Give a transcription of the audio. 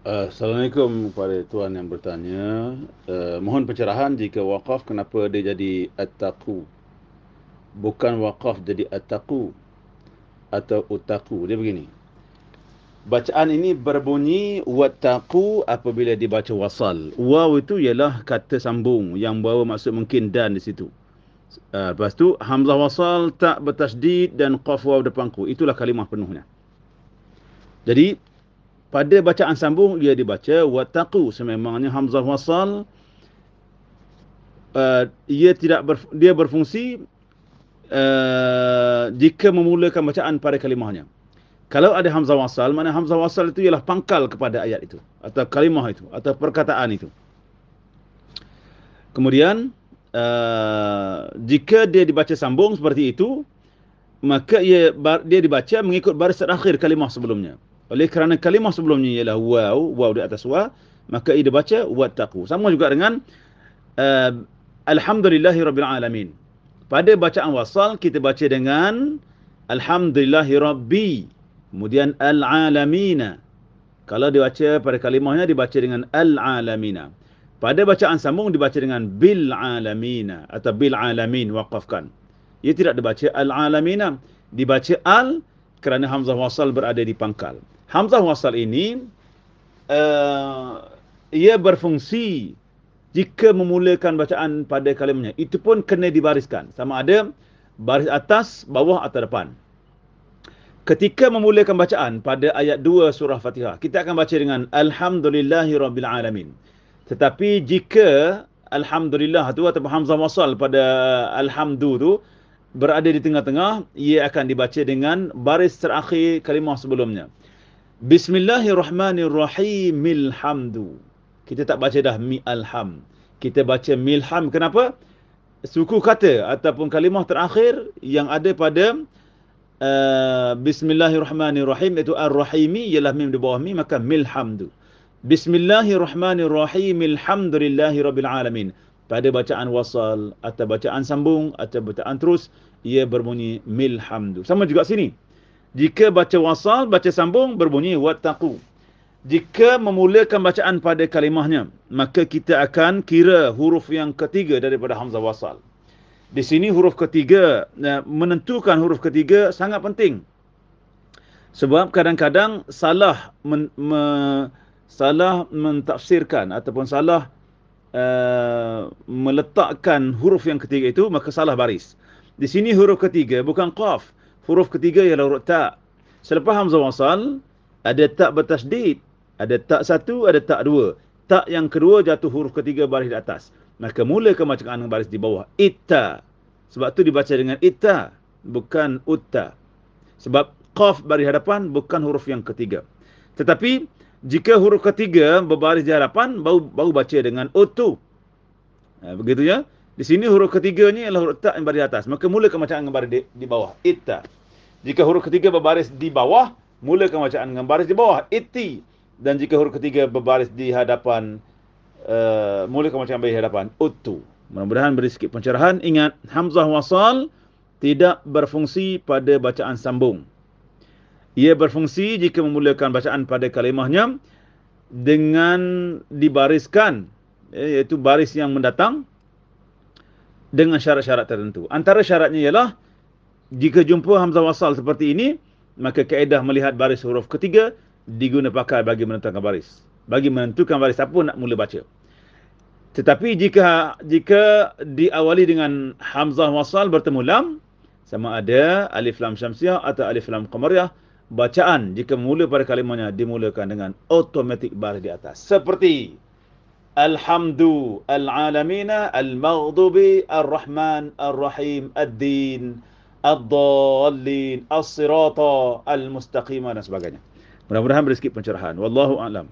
Uh, Assalamualaikum kepada tuan yang bertanya. Uh, mohon pencerahan jika wakaf kenapa dia jadi at-taqu. Bukan wakaf jadi at-taqu atau utaku. Dia begini. Bacaan ini berbunyi wattaqu apabila dibaca wasal. Waw itu ialah kata sambung yang bawa maksud mungkin dan di situ. Uh, lepas tu hamzah wasal tak bertasdid dan qaf waw depanku. Itulah kalimah penuhnya. Jadi pada bacaan sambung dia dibaca wattaqu sememangnya hamzah wasal. Uh, ia tidak ber, dia berfungsi uh, jika memulakan bacaan pada kalimahnya. Kalau ada hamzah wasal mana hamzah wasal itu ialah pangkal kepada ayat itu atau kalimah itu atau perkataan itu. Kemudian uh, jika dia dibaca sambung seperti itu maka ia dia dibaca mengikut baris terakhir kalimah sebelumnya oleh kerana kalimah sebelumnya ialah waw, waw di atas wa, maka ia dibaca wattaqu. Sama juga dengan uh, alhamdulillahi rabbil alamin. Pada bacaan wasal kita baca dengan alhamdulillahi rabbi. Kemudian al-alamina. Kalau dibaca pada kalimahnya dibaca dengan al-alamina. Pada bacaan sambung dibaca dengan bil alamina atau bil alamin waqafkan. Ia tidak dibaca al-alamina, dibaca al kerana hamzah wasal berada di pangkal. Hamzah wasal ini uh, ia berfungsi jika memulakan bacaan pada kalimahnya. Itu pun kena dibariskan. Sama ada baris atas, bawah atau depan. Ketika memulakan bacaan pada ayat 2 surah Fatihah, kita akan baca dengan Alhamdulillahi Rabbil Alamin. Tetapi jika Alhamdulillah tu atau Hamzah wasal pada Alhamdu tu berada di tengah-tengah, ia akan dibaca dengan baris terakhir kalimah sebelumnya. Bismillahirrahmanirrahim. Milhamdu. Kita tak baca dah mi alham. Kita baca milham. Kenapa? Suku kata ataupun kalimah terakhir yang ada pada uh, Bismillahirrahmanirrahim itu ar-rahimi ialah mim di bawah mi maka milhamdu. Bismillahirrahmanirrahim. Alhamdulillahirabbil alamin. Pada bacaan wasal atau bacaan sambung atau bacaan terus ia berbunyi milhamdu. Sama juga sini. Jika baca wasal, baca sambung, berbunyi wattaqu. Jika memulakan bacaan pada kalimahnya, maka kita akan kira huruf yang ketiga daripada Hamzah wasal. Di sini huruf ketiga, eh, menentukan huruf ketiga sangat penting. Sebab kadang-kadang salah men, me, salah mentafsirkan ataupun salah uh, meletakkan huruf yang ketiga itu, maka salah baris. Di sini huruf ketiga bukan qaf huruf ketiga ialah huruf ta. Selepas hamzah wasal, ada tak bertasdid. Ada tak satu, ada tak dua. Tak yang kedua jatuh huruf ketiga baris di atas. Maka mulakan bacaan dengan baris di bawah. Itta. Sebab tu dibaca dengan itta. Bukan utta. Sebab qaf baris hadapan bukan huruf yang ketiga. Tetapi, jika huruf ketiga berbaris di hadapan, baru, baru baca dengan utu. Nah, begitu ya. Di sini huruf ketiganya ialah huruf ta yang baris atas. Maka mulakan bacaan dengan baris di, di bawah. Itta. Jika huruf ketiga berbaris di bawah, mulakan bacaan dengan baris di bawah. Iti. Dan jika huruf ketiga berbaris di hadapan, uh, mulakan bacaan baris di hadapan. Utu. Mudah-mudahan beri sikit pencerahan. Ingat, Hamzah wasal tidak berfungsi pada bacaan sambung. Ia berfungsi jika memulakan bacaan pada kalimahnya dengan dibariskan, eh, iaitu baris yang mendatang dengan syarat-syarat tertentu. Antara syaratnya ialah jika jumpa hamzah wasal seperti ini, maka kaedah melihat baris huruf ketiga diguna pakai bagi menentukan baris. Bagi menentukan baris apa nak mula baca. Tetapi jika jika diawali dengan hamzah wasal bertemu lam, sama ada alif lam syamsiah atau alif lam qamariyah, bacaan jika mula pada kalimahnya dimulakan dengan automatik baris di atas. Seperti Alhamdu al-alamina al-maghdubi ar-rahman ar-rahim ad-din ad-dallin as-sirata al-mustaqimah dan sebagainya. Mudah-mudahan beri sikit pencerahan. Wallahu a'lam.